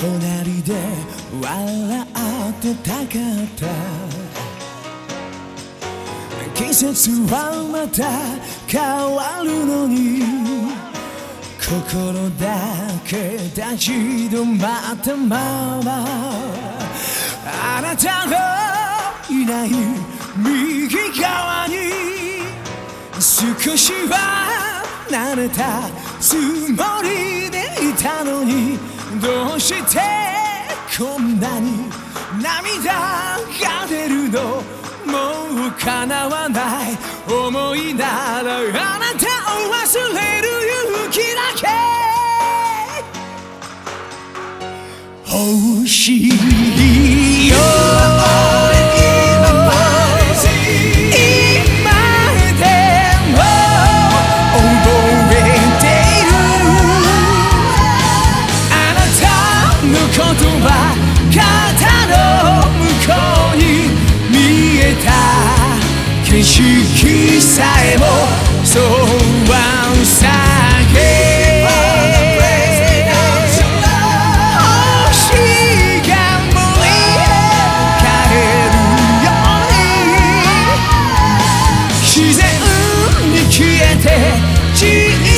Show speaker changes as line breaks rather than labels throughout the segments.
隣で笑ってたかった。季節はまた変わるのに心だけ立ち止まったままあなたがいない右側に少しは慣れたつもりでいたのにどうしてこんなに涙が出るのもう叶わない。思いならあなたを忘れる勇気だけ。欲しい。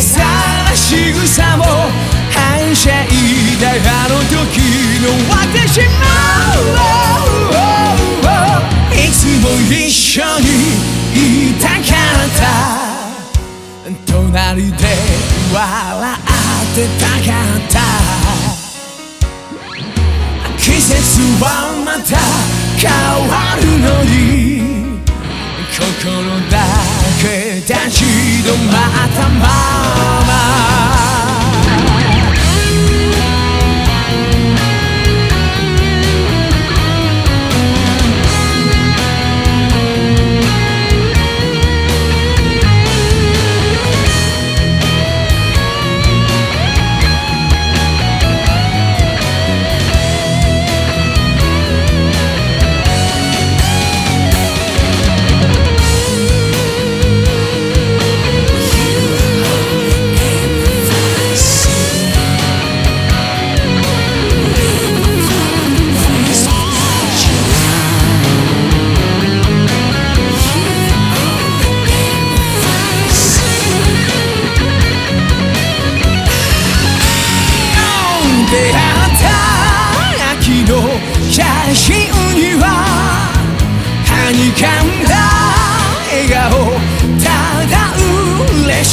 さな仕草も反射いたあの時の私もいつも一緒にいたかった。隣で笑ってたかった。季節はまた変わるのに。心だ立ち止まったまま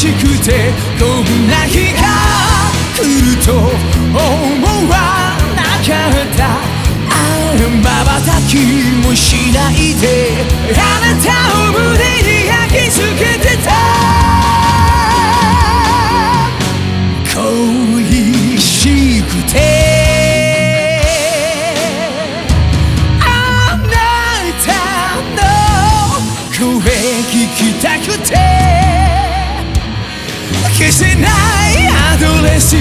しくてこんな日が来ると思わなかった。まばたきもしないであなたを胸に焼き付けてた。恋しくて。あなたの声聞きたくて。消せないアドレス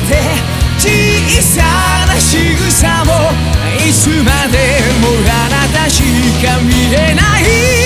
て小さな仕草もいつまでもあなたしか見れない。